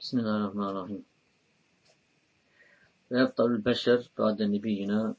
بسم الله الرحمن الرحيم. ويفضل البشر بعد نبينا